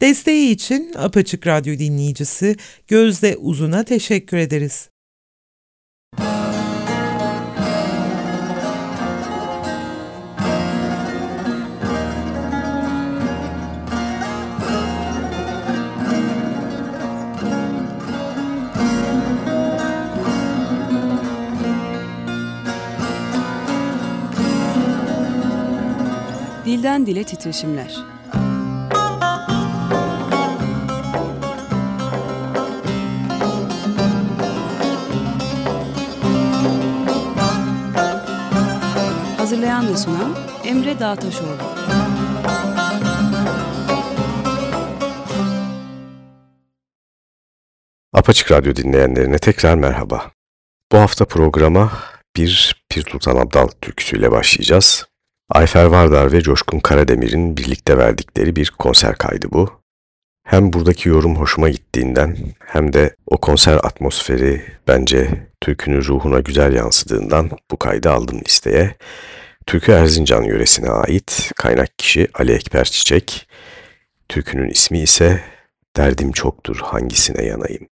Desteği için Apaçık Radyo dinleyicisi Gözde Uzun'a teşekkür ederiz. Dilden Dile Titreşimler Hazırlayan ve sunan Emre Dağtaşoğlu. Apaçık Radyo dinleyenlerine tekrar merhaba. Bu hafta programa bir Pir Sultan Abdal türküsüyle başlayacağız. Ayfer Vardar ve Coşkun Karademir'in birlikte verdikleri bir konser kaydı bu. Hem buradaki yorum hoşuma gittiğinden hem de o konser atmosferi bence türkünün ruhuna güzel yansıdığından bu kaydı aldım listeye. Türkü Erzincan yöresine ait kaynak kişi Ali Ekber Çiçek. Türkünün ismi ise Derdim Çoktur Hangisine Yanayım.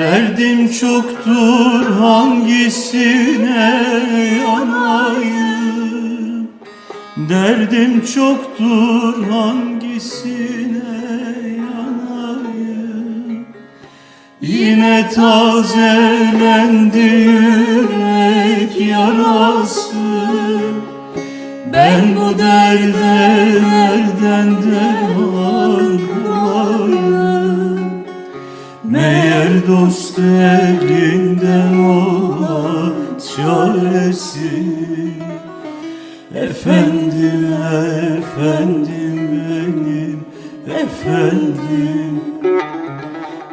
Derdim çoktur hangisine yanayım? Derdim çoktur hangisine yanayım? Yine tazelendi yürek yarası. Ben bu derde nereden derman Meğer dost elinden olan çaresi. Efendim, efendim benim, efendim.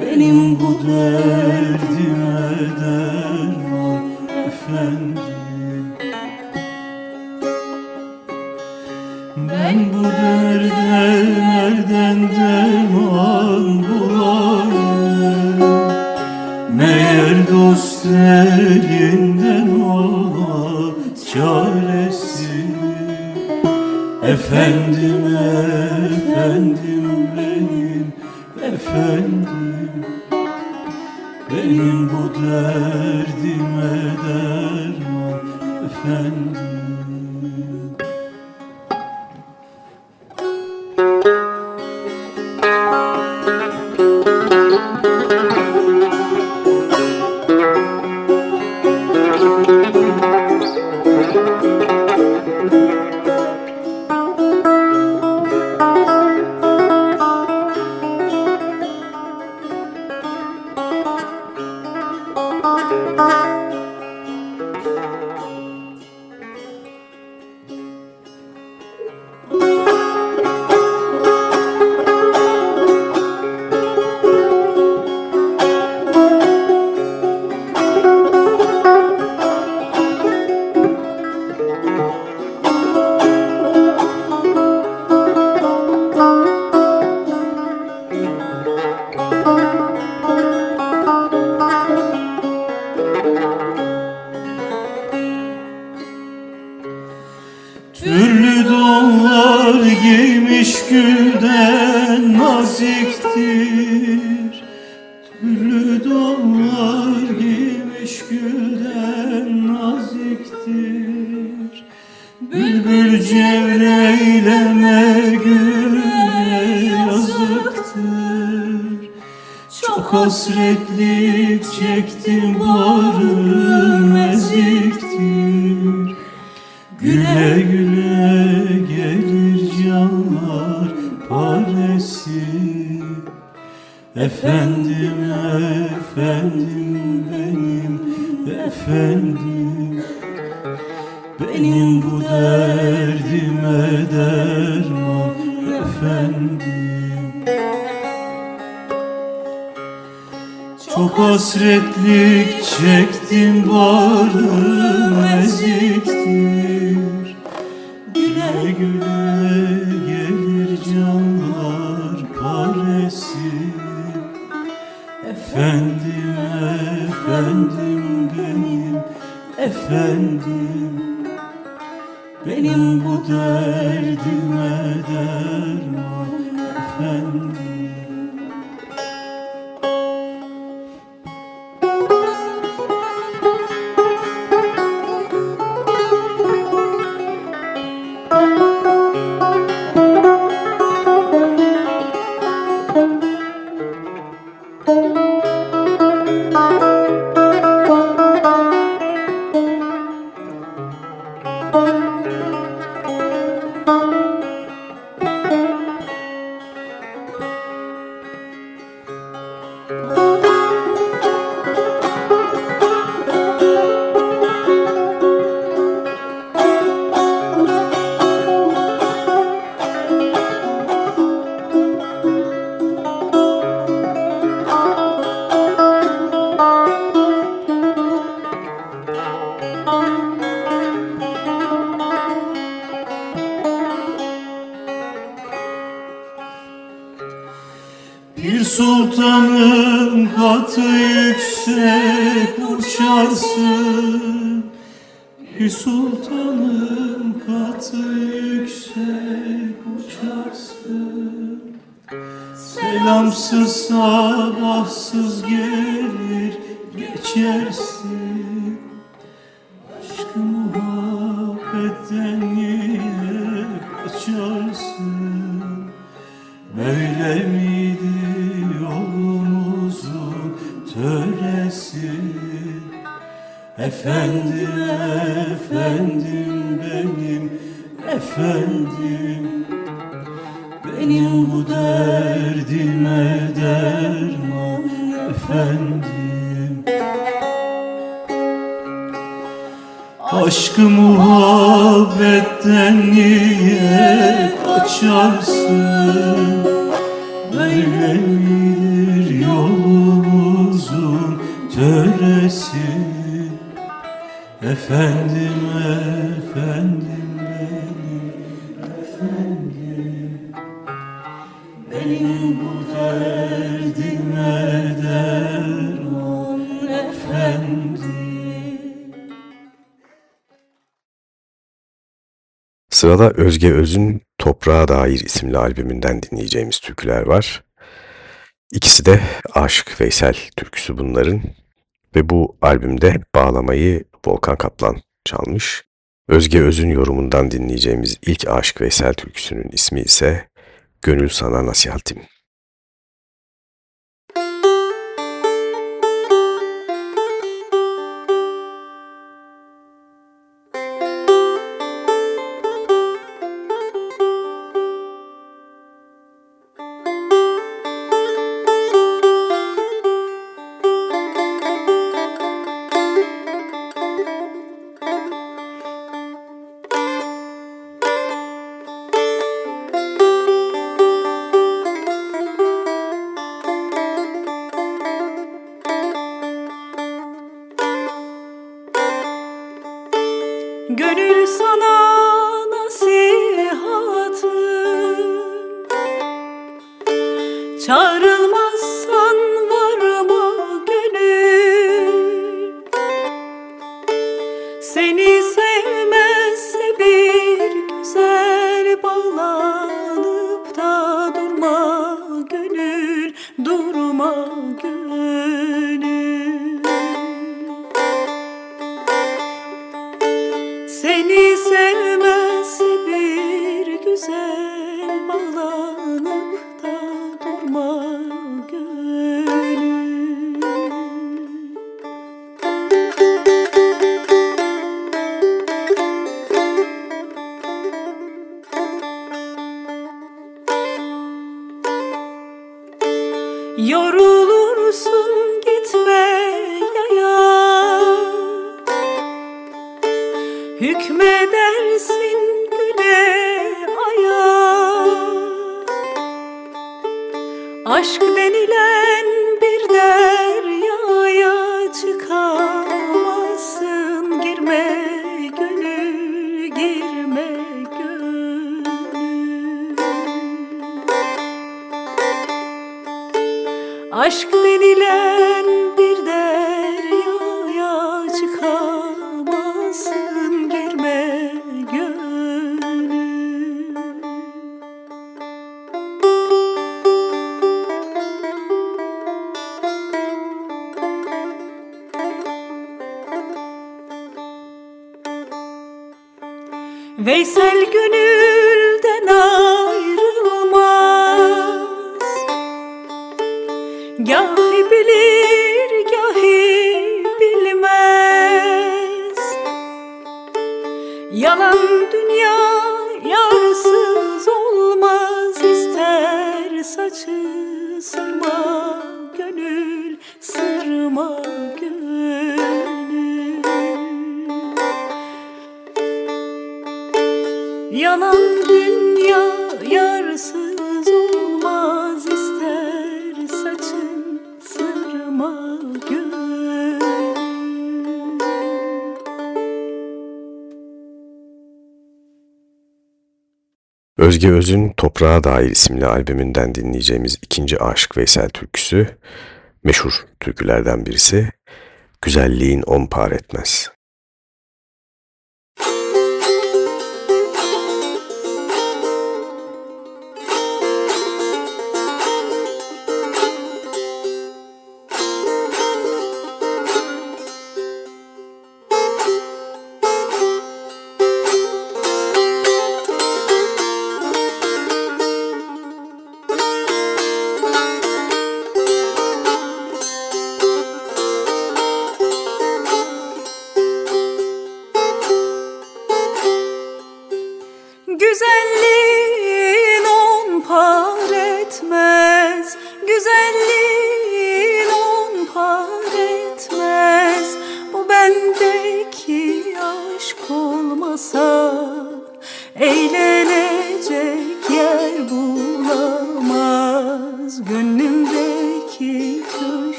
Benim bu derdime niye kaçarsın Böyle miydi yolumuzun töresi? Efendim efendim benim efendim Sırada Özge Öz'ün Toprağa Dair isimli albümünden dinleyeceğimiz türküler var. İkisi de Aşık Veysel türküsü bunların ve bu albümde bağlamayı Volkan Kaplan çalmış. Özge Öz'ün yorumundan dinleyeceğimiz ilk Aşık Veysel türküsünün ismi ise Gönül Sana Nasihatim. Veysel güne Özge Öz'ün Toprağa Dair isimli albümünden dinleyeceğimiz ikinci Aşık Veysel türküsü, meşhur türkülerden birisi, Güzelliğin on par etmez.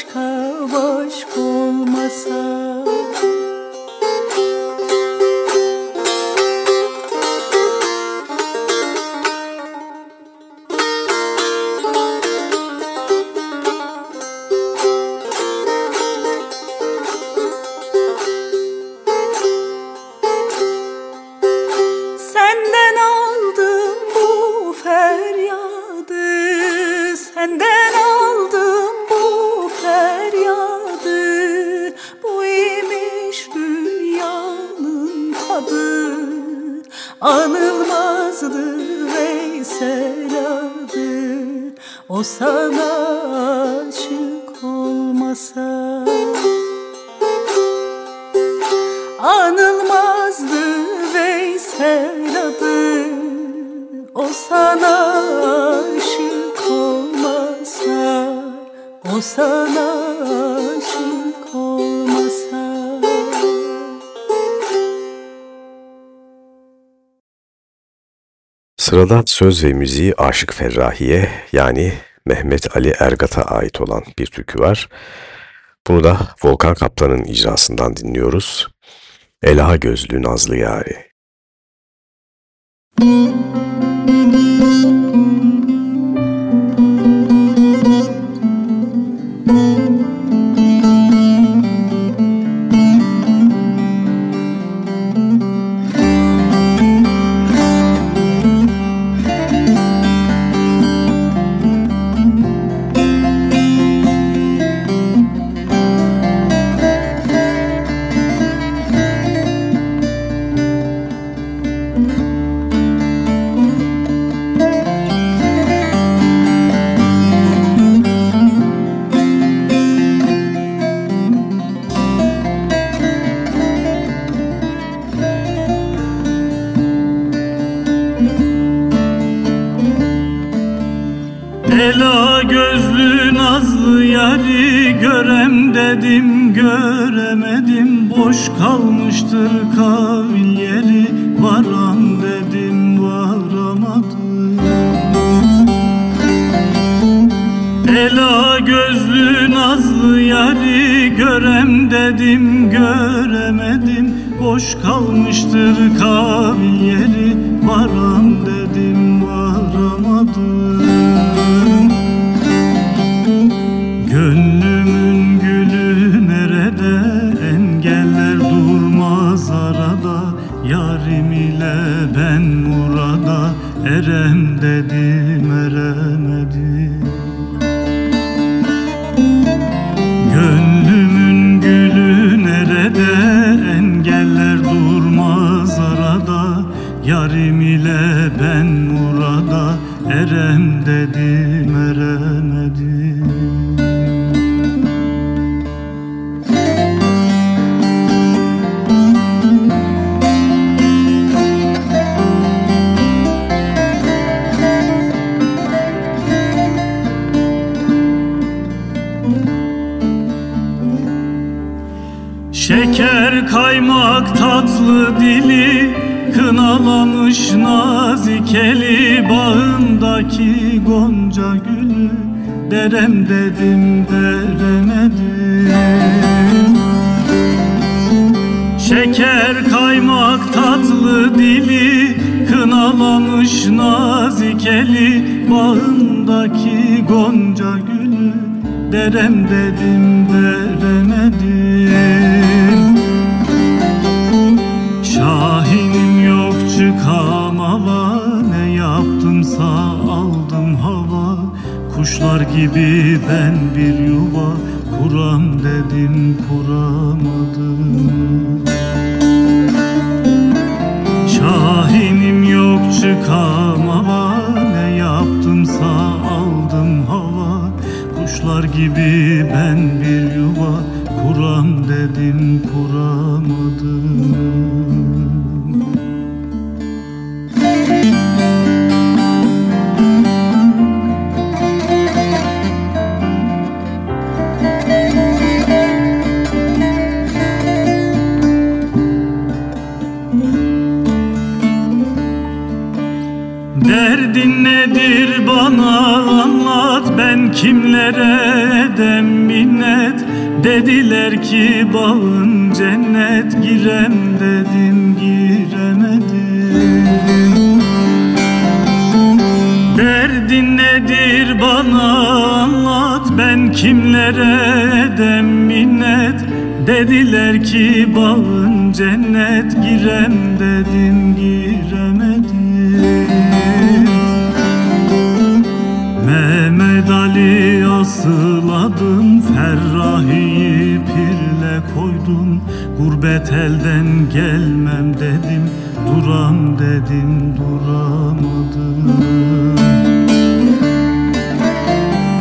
aşka aşk olmasa. Sırada söz ve müziği Aşık Ferrahi'ye yani Mehmet Ali Ergat'a ait olan bir türkü var. Bunu da Volkan Kaplan'ın icrasından dinliyoruz. Elaha gözlü Nazlı Yari. Müzik Şeker kaymak tatlı dili Kınalamış nazik eli Bağındaki gonca gülü Derem dedim deremedim. Şeker kaymak tatlı dili Kınalamış nazik eli Bağındaki gonca gülü Derem dedim deremedim Kuşlar gibi ben bir yuva Kuram dedim kuramadım. Şahinim yok çıkamava Ne yaptımsa aldım hava. Kuşlar gibi ben bir yuva Kuram dedim kimlere minnet Dediler ki bağın cennet girem dedim giremedim. Derdin nedir? Bana anlat ben kimlere minnet Dediler ki bağın cennet girem dedim giremedim. Mehmet Ali asıladım Ferrahi'yi pirle koydum Gurbet elden gelmem dedim Duram dedim duramadım.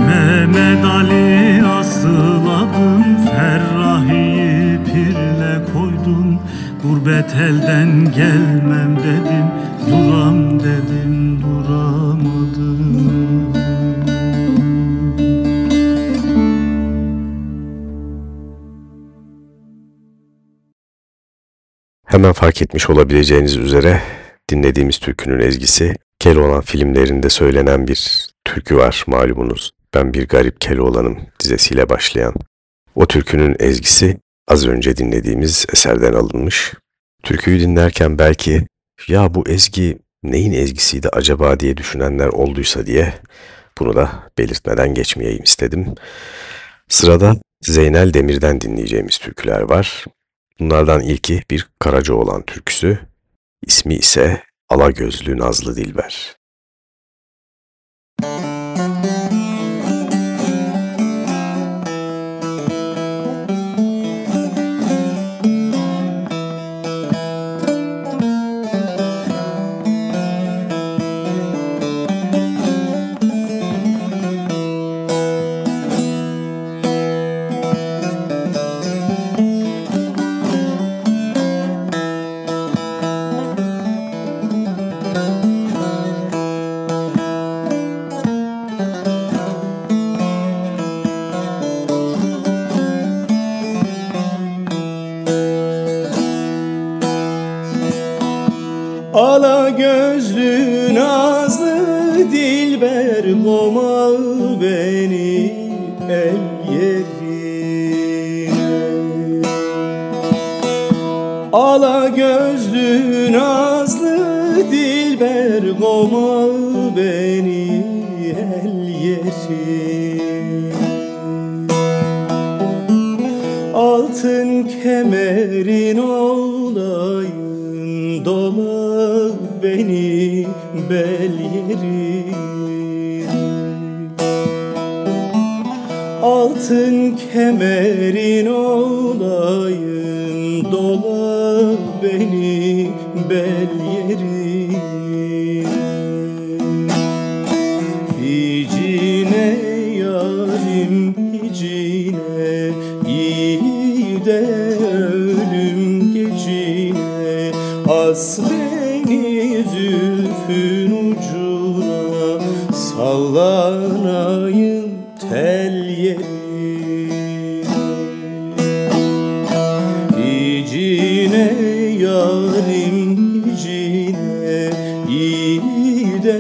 Mehmet Ali asıladım Ferrahi'yi pirle koydum Gurbet elden gelmem dedim Duram dedim Hemen fark etmiş olabileceğiniz üzere dinlediğimiz türkünün ezgisi Keloğlan filmlerinde söylenen bir türkü var malumunuz. Ben bir garip Keloğlan'ım dizesiyle başlayan. O türkünün ezgisi az önce dinlediğimiz eserden alınmış. Türküyü dinlerken belki ya bu ezgi neyin ezgisiydi acaba diye düşünenler olduysa diye bunu da belirtmeden geçmeyeyim istedim. Sırada Zeynel Demir'den dinleyeceğimiz türküler var. Bunlardan ilki bir Karacaoğlan türküsü. İsmi ise Alagözlü Nazlı Dilber.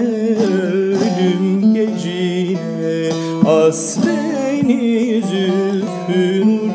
Ölüm gecine As beni zülfün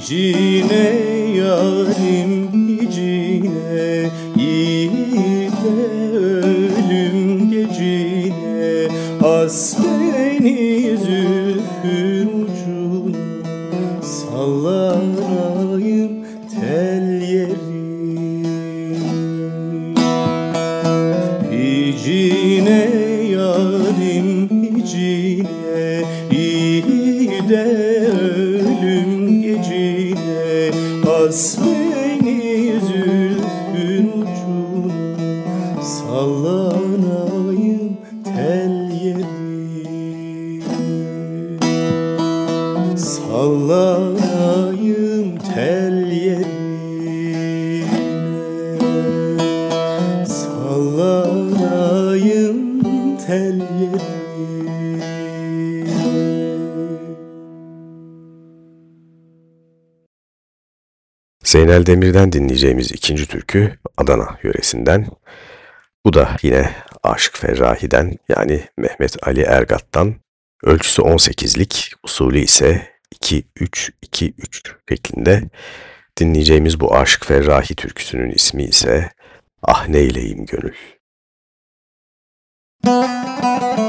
cine Zeynel Demir'den dinleyeceğimiz ikinci türkü Adana yöresinden. Bu da yine Aşık Ferrahi'den yani Mehmet Ali Ergat'tan. Ölçüsü 18'lik, usulü ise 2-3-2-3 şeklinde. Dinleyeceğimiz bu Aşık Ferrahi türküsünün ismi ise Ah Neyleyim Gönül. Müzik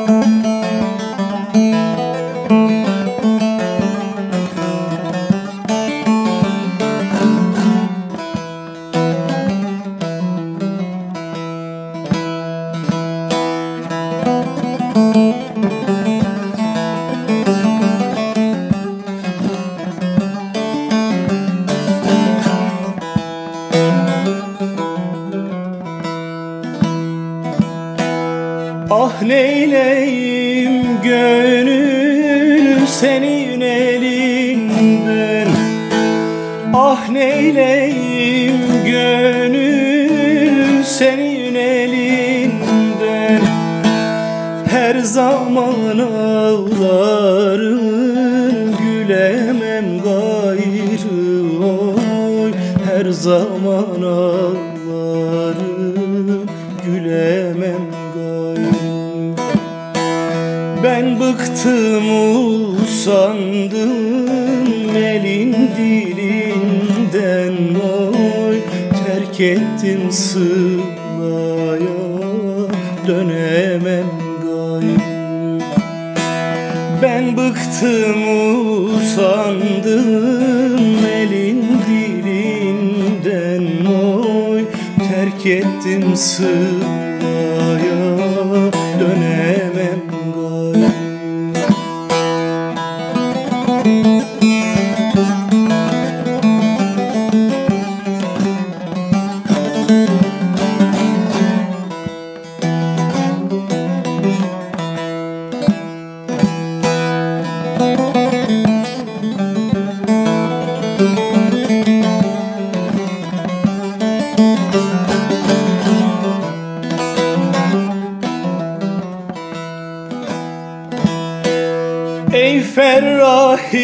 Ey Ferrahi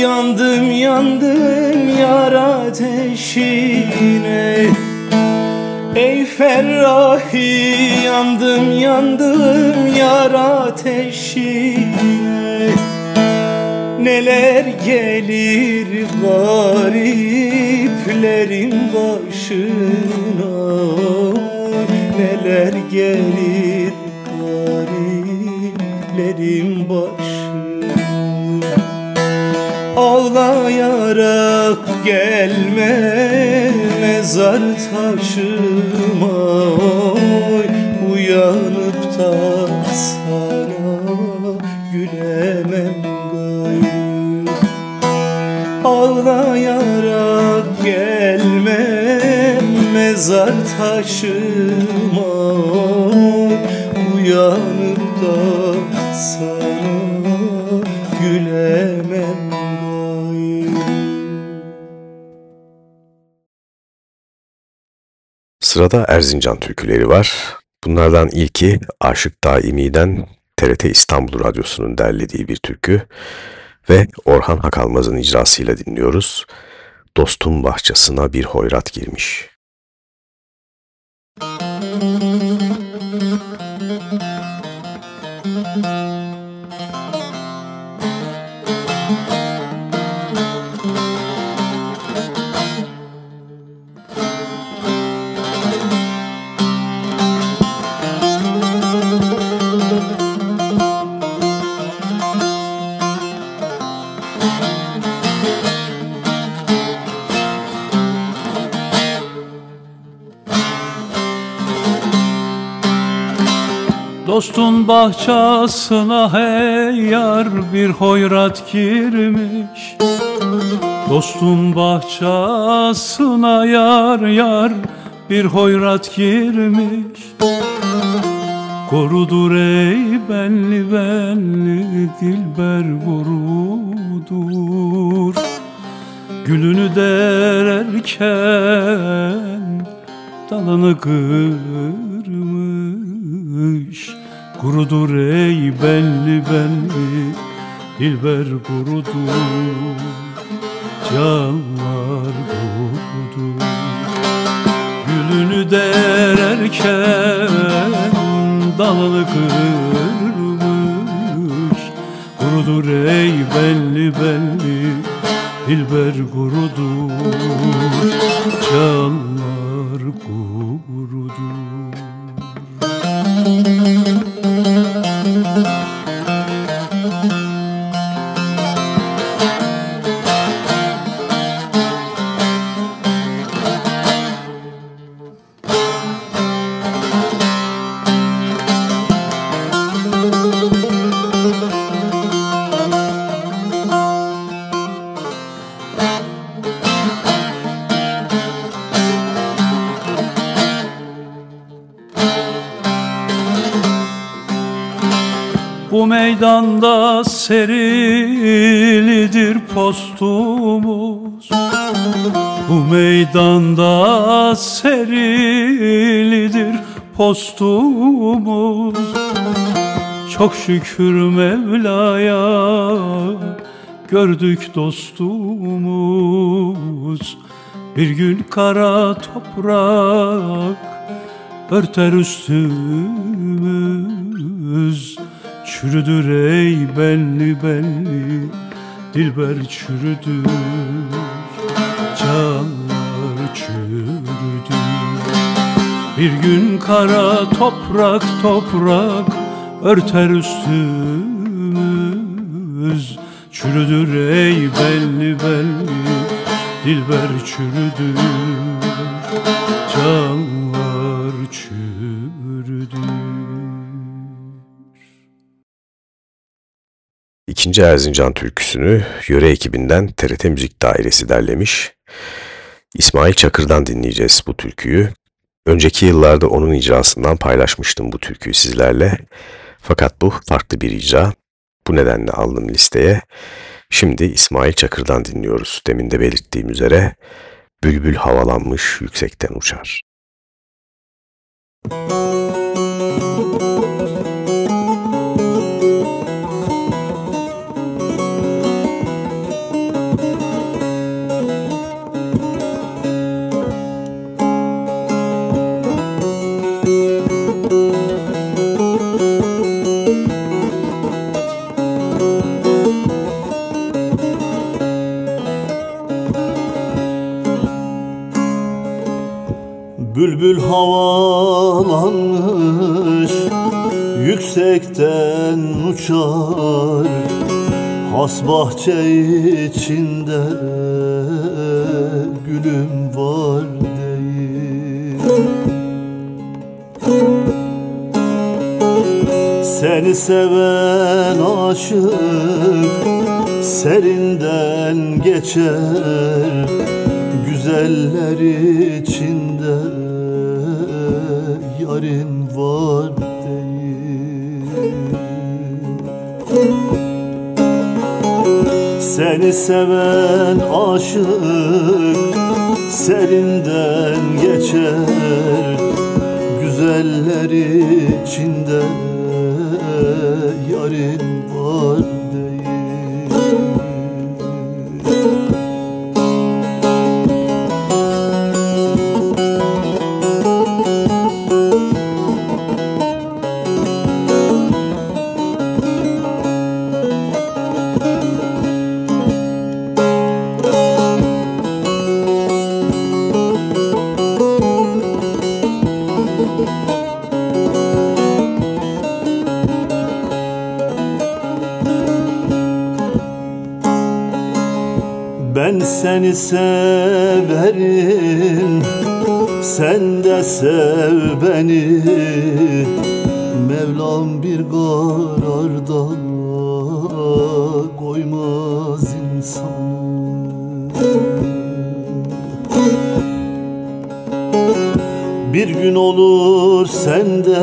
yandım yandım yar ateşine. Ey Ferrahi yandım yandım yar ateşine. Neler gelir gariplerin başına? Neler gelir gariplerin başına Ağlayarak gelme mezar taşıma oy Uyanıp da sana gülemem gayrı Ağlayarak gelme mezar taşıma oy Uyanıp da sana Sırada Erzincan türküleri var. Bunlardan ilki Aşık Daimi'den TRT İstanbul Radyosu'nun derlediği bir türkü ve Orhan Hakalmaz'ın icrasıyla dinliyoruz. Dostum bahçesine bir hoyrat girmiş. Müzik Dostun bahçesine hey yar bir hoyrat girmiş. Dostun bahçesine yar yar bir hoyrat girmiş. Korudur ey benli benli dilber korudur Gülünü dererken dalını kırmış Kurudur ey belli belli dilber kurudur. Canlar kurudur. Gülünü dererken dalını kırmış. Kurudur ey belli belli dilber kurudur. Canlar Bu meydanda serilidir postumuz. Bu meydanda serilidir postumuz. Çok şükür Mevla'ya gördük dostumuz. Bir gün kara toprak örter üstümüz Çürüdür ey belli belli Dilber çürüdür Canlar çürüdür. Bir gün kara toprak toprak Örter üstümüz. Çürüdür ey belli belli Dilber çürüdür Canlar çürüdür İkinci Erzincan türküsünü yöre ekibinden TRT Müzik Dairesi derlemiş. İsmail Çakır'dan dinleyeceğiz bu türküyü. Önceki yıllarda onun icrasından paylaşmıştım bu türküyü sizlerle. Fakat bu farklı bir icra. Bu nedenle aldım listeye. Şimdi İsmail Çakır'dan dinliyoruz. Demin de belirttiğim üzere bülbül havalanmış yüksekten uçar. Bülbül Has bahçe içinde Gülüm var değil. Seni seven aşık Serinden geçer sev beni. Mevlam bir kararda Koymaz insanı. Bir gün olur sen de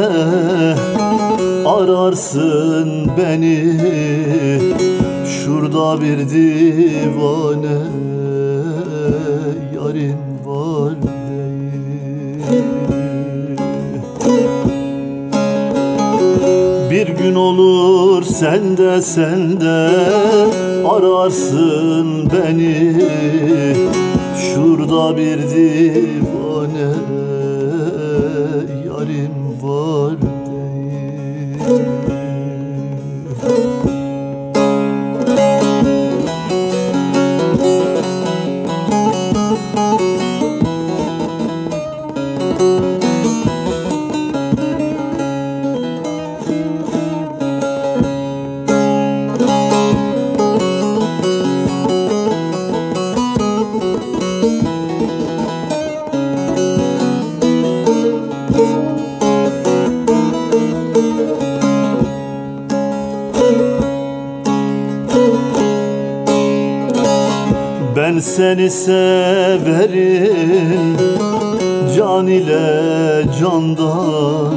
ararsın beni. Şurada bir divane yarim gün olur sen de sen de ararsın beni. Şurada bir divane seni severim. Can ile candan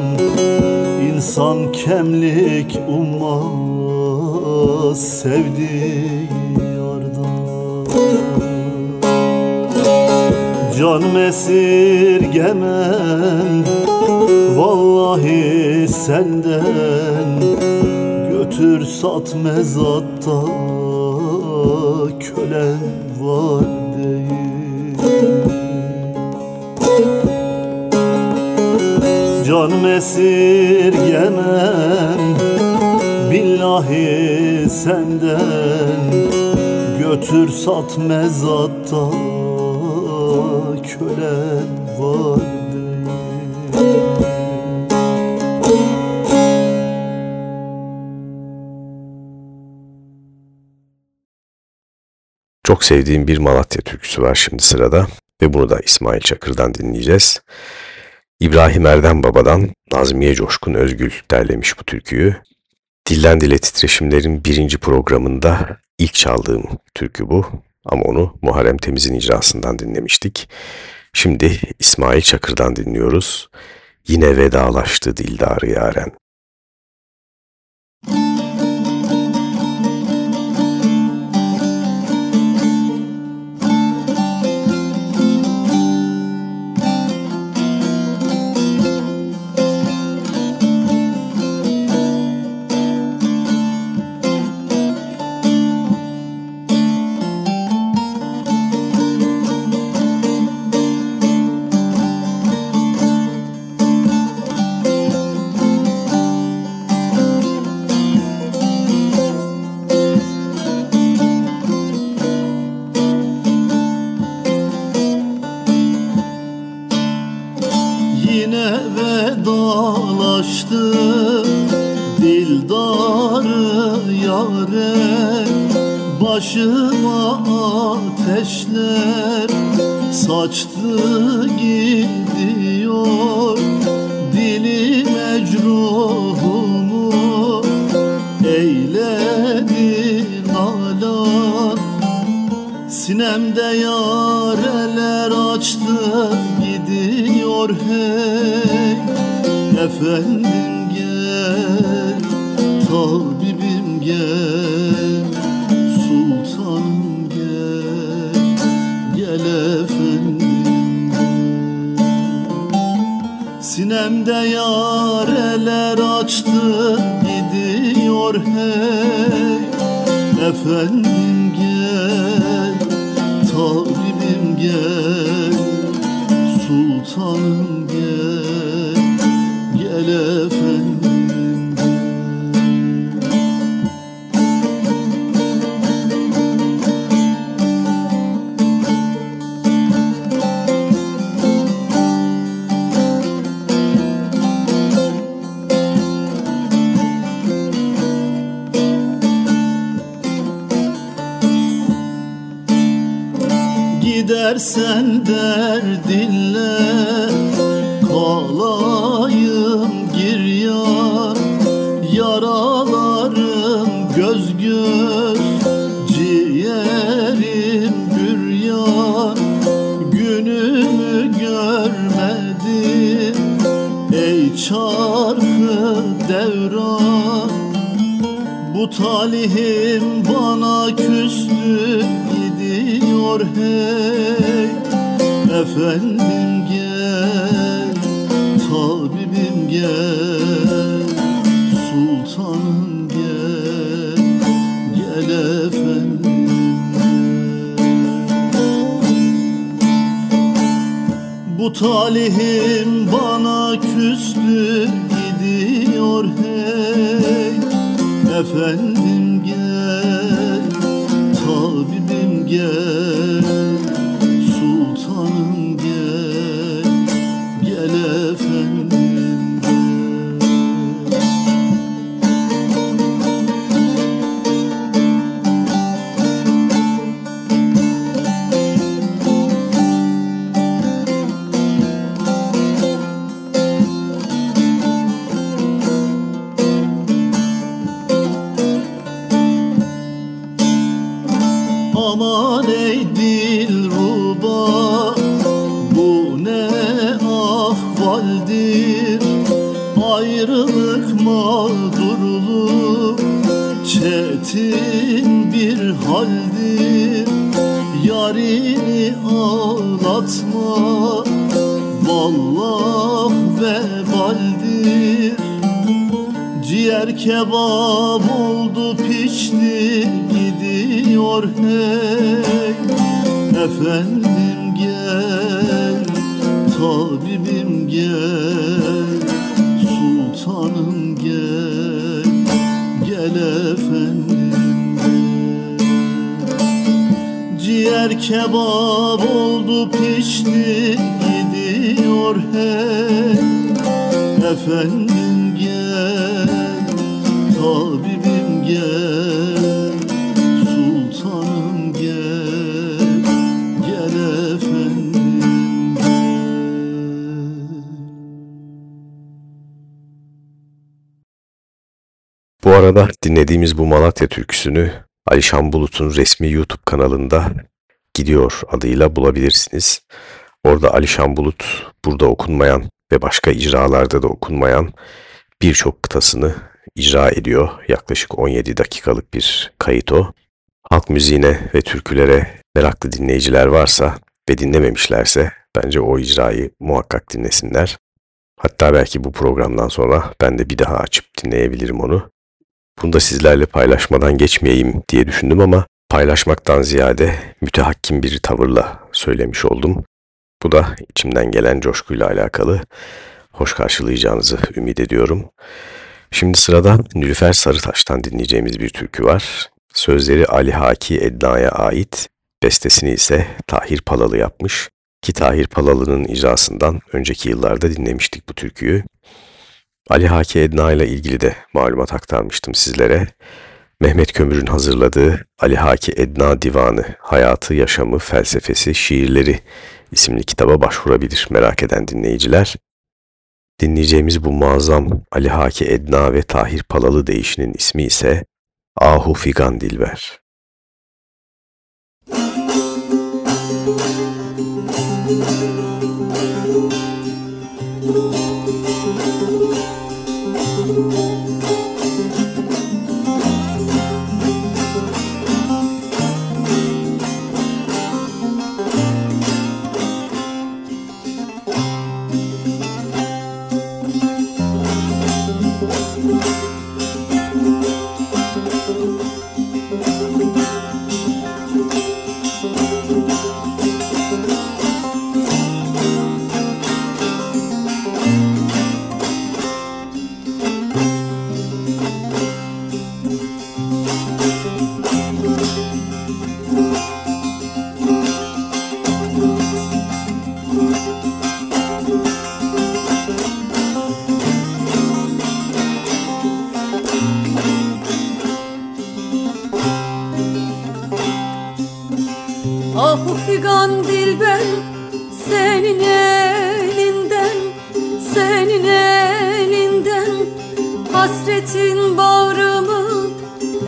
İnsan kemlik ummaz Sevdiği yardan. Can esirgemem Vallahi senden Götür sat mezatta Kölen var değil. Can esirgemem Billahi senden Götür sat mezatta Kölen Çok sevdiğim bir Malatya türküsü var şimdi sırada ve bunu da İsmail Çakır'dan dinleyeceğiz. İbrahim Erdem Baba'dan Nazmiye Coşkun Özgül derlemiş bu türküyü. Dilden Dile Titreşimlerin birinci programında ilk çaldığım türkü bu ama onu Muharrem Temiz'in icrasından dinlemiştik. Şimdi İsmail Çakır'dan dinliyoruz. Yine vedalaştı Dildar Yaren. Yine vedalaştı. Dildarı yare Başıma ateşler. Saçtı gidiyor Dili mecruhumu eyledi nalan Sinemde yareler açtı Efendim gel, tabibim gel. Sultanım gel, gel efendim. Sinemde yareler açtı gidiyor hey. Efendim gel, tabibim gel. Sultanım çarkı devran. Bu talihim bana küstü gidiyor hey. Efendim gel, tabibim gel Bu talihim bana küstü gidiyor hey. Efendim gel, tabibim gel kebap oldu pişti gidiyor hey. Efendim gel, tabibim gel Sultanım gel, gel efendim gel. Ciğer kebap oldu pişti gidiyor hey. Efendim Bu arada dinlediğimiz bu Malatya türküsünü Alişan Bulut'un resmi YouTube kanalında Gidiyor adıyla bulabilirsiniz. Orada Alişan Bulut burada okunmayan ve başka icralarda da okunmayan birçok kıtasını icra ediyor. Yaklaşık 17 dakikalık bir kayıt o. Halk müziğine ve türkülere meraklı dinleyiciler varsa ve dinlememişlerse bence o icrayı muhakkak dinlesinler. Hatta belki bu programdan sonra ben de bir daha açıp dinleyebilirim onu. Bunu da sizlerle paylaşmadan geçmeyeyim diye düşündüm ama paylaşmaktan ziyade mütehakkim bir tavırla söylemiş oldum. Bu da içimden gelen coşkuyla alakalı. Hoş karşılayacağınızı ümit ediyorum. Şimdi sırada Nilüfer Sarıtaş'tan dinleyeceğimiz bir türkü var. Sözleri Ali Haki Edna'ya ait, bestesini ise Tahir Palalı yapmış. Ki Tahir Palalı'nın icrasından önceki yıllarda dinlemiştik bu türküyü. Ali Haki Edna ile ilgili de malumat aktarmıştım sizlere. Mehmet Kömür'ün hazırladığı Ali Haki Edna Divanı, Hayatı, Yaşamı, Felsefesi, Şiirleri isimli kitaba başvurabilir merak eden dinleyiciler. Dinleyeceğimiz bu muazzam Ali Haki Edna ve Tahir Palalı değişinin ismi ise Ahu Figan Dilber. Ah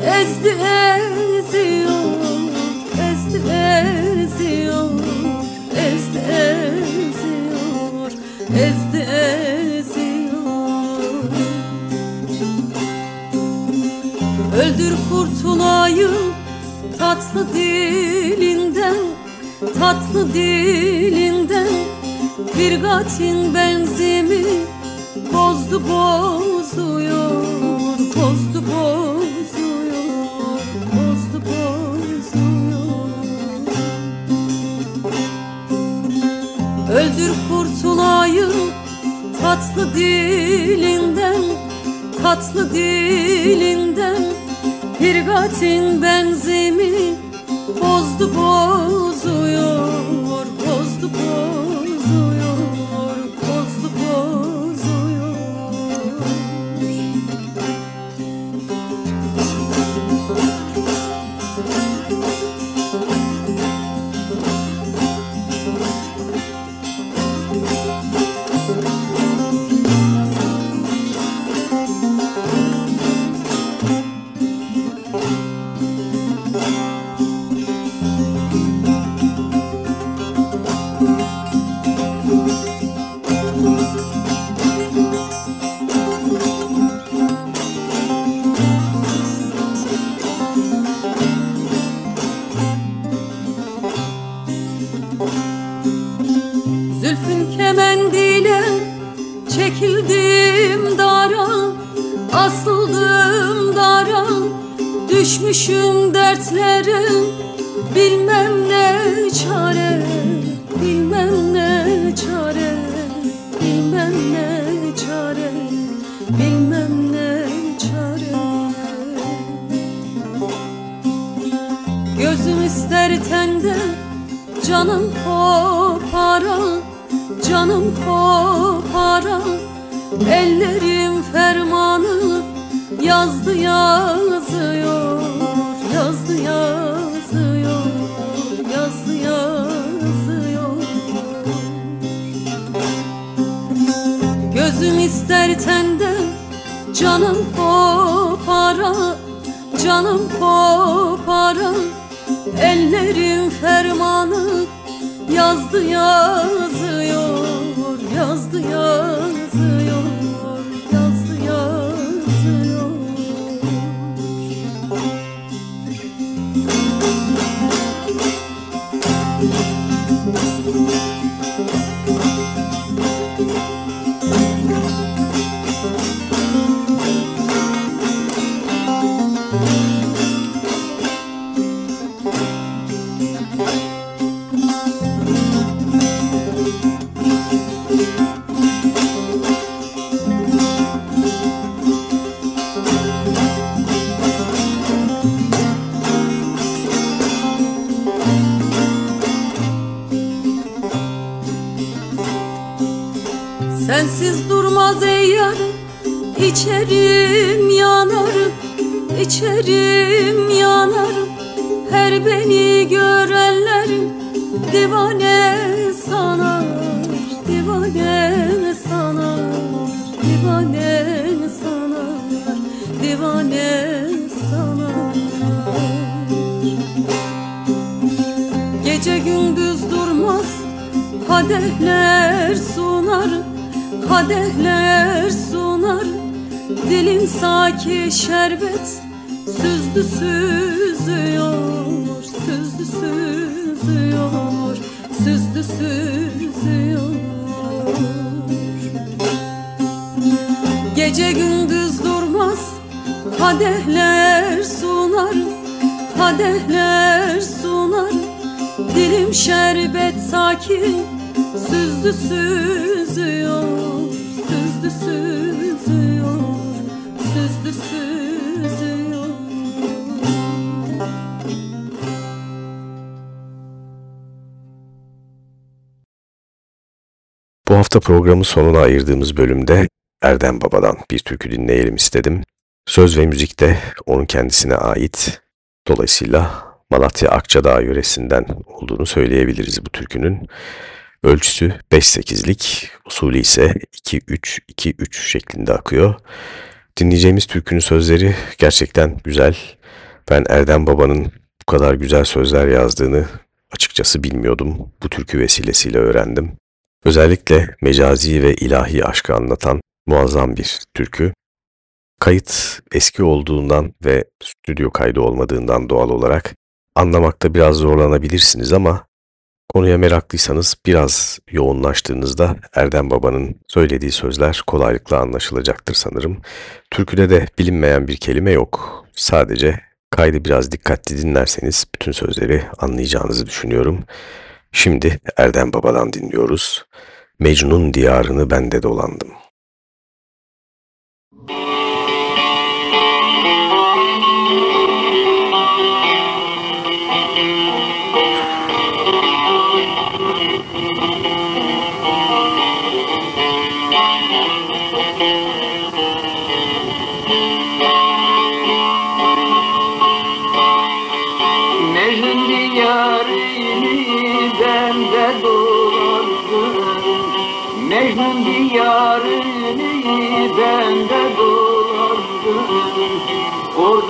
Ezdi eziyor Ezdi eziyor Ezdi eziyor Ezdi eziyor Öldür kurtulayım Tatlı dilinden Tatlı dilinden. Firgatin benzimi Bozdu bozuyor Bozdu. Öldür kurtulayım tatlı dilinden Tatlı dilinden. Firgatin benzimi Bozdu bozuyor Bozdu bozuyor Gözüm ister tende Canım kopara Canım kopara. Ellerim fermanı Yazdı yazıyor Yazdı yazıyor Yazdı yazıyor. Gözüm ister tende Canım kopara Canım kopara Ellerim fermanı Yazdı yazıyor Gece gündüz durmaz Kadehler sunar Kadehler sunar. Dilim saki şerbet Süzdü süzüyor Süzdü süzüyor Süzdü süzüyor Gece gündüz durmaz Kadehler sunar Kadehler Dilim şerbet sakin Süzdü süzüyor Süzdü süzüyor Süzdü süzüyor Bu hafta programın sonuna ayırdığımız bölümde Erdem Baba'dan bir türkü dinleyelim istedim. Söz ve müzik de onun kendisine ait. Dolayısıyla Malatya Akçadağ yöresinden olduğunu söyleyebiliriz bu türkünün. Ölçüsü 5-8'lik, usulü ise 2-3-2-3 şeklinde akıyor. Dinleyeceğimiz türkünün sözleri gerçekten güzel. Ben Erdem Baba'nın bu kadar güzel sözler yazdığını açıkçası bilmiyordum. Bu türkü vesilesiyle öğrendim. Özellikle mecazi ve ilahi aşkı anlatan muazzam bir türkü. Kayıt eski olduğundan ve stüdyo kaydı olmadığından doğal olarak anlamakta biraz zorlanabilirsiniz ama konuya meraklıysanız biraz yoğunlaştığınızda Erdem Baba'nın söylediği sözler kolaylıkla anlaşılacaktır sanırım. Türküde de bilinmeyen bir kelime yok. Sadece kaydı biraz dikkatli dinlerseniz bütün sözleri anlayacağınızı düşünüyorum. Şimdi Erdem Baba'dan dinliyoruz. Mecnun diyarını bende dolandım.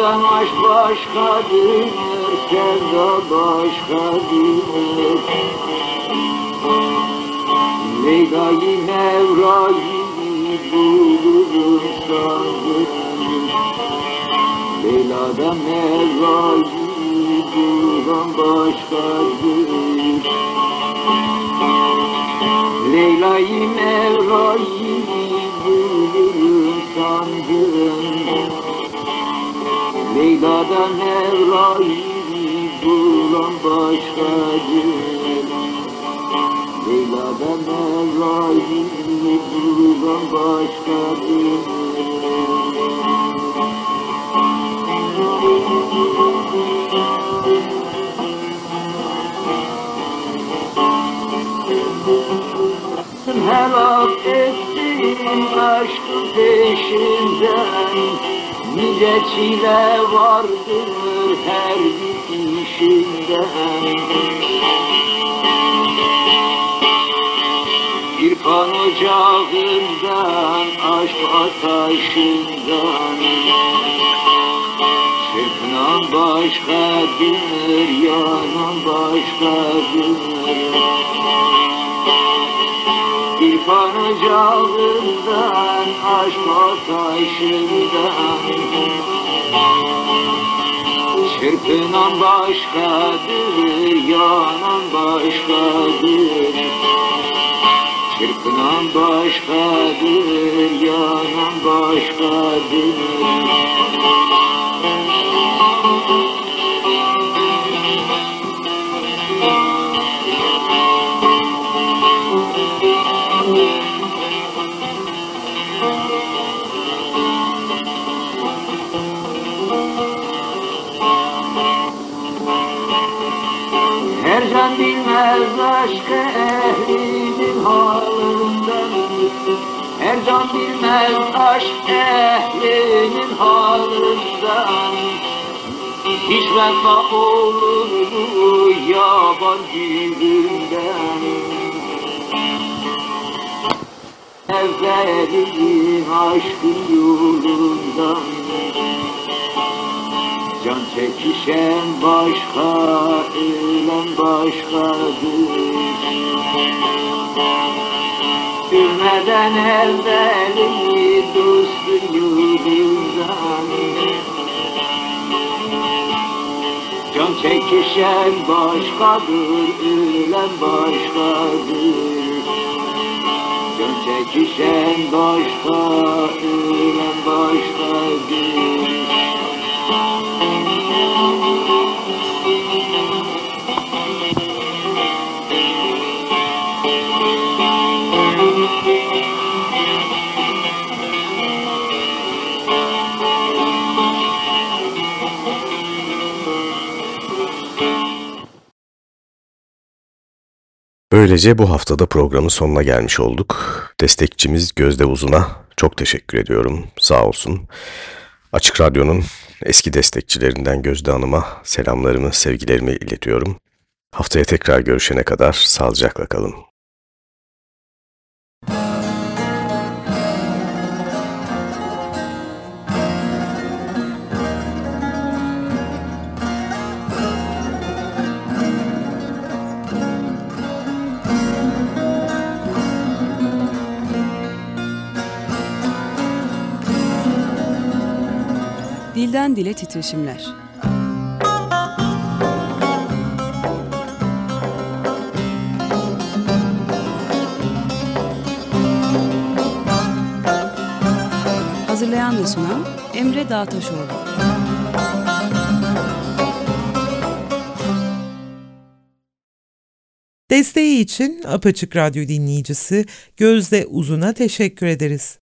Oradan aşk başkadır, sevda başkadır Leyla'yı Mevra'yı bulurum sandım Leyla'da Mevra'yı bulan başkadır Leyla'yı Mevra'yı bulurum sandım Leyla'da Mevra'yı bulan başkadır Leyla'da Mevra'yı bulan başkadır Helak ettim aşkın peşinden Nice çile vardır her bitişinde İrfan ocağından, aşk ateşinden. Çırpınan başkadır, yanan başkadır İrfan ocağından, aşk ateşinden Çırpınan başkadır, yanan başkadır. Çırpınan başkadır, yanan başkadır bilmez aşkı ehlinin halından Her can bilmez aşk ehlinin halından. Hiç vefa olur mu yaban gülünden Evvelin aşkın yolundan Can çekişen başka, ölen başkadır Ümeden evveli dostu yurdundan Can çekişen başkadır, ölen başkadır Can çekişen başka, ölen başkadır Böylece bu haftada programın sonuna gelmiş olduk. Destekçimiz Gözde Uzun'a çok teşekkür ediyorum. Sağ olsun. Açık Radyo'nun eski destekçilerinden Gözde Hanım'a selamlarımı, sevgilerimi iletiyorum. Haftaya tekrar görüşene kadar sağlıcakla kalın. Dilden dile titreşimler. Hazırlayan ve sunan Emre Dağtaşoğlu. Desteği için Apaçık Radyo dinleyicisi Gözde Uzun'a teşekkür ederiz.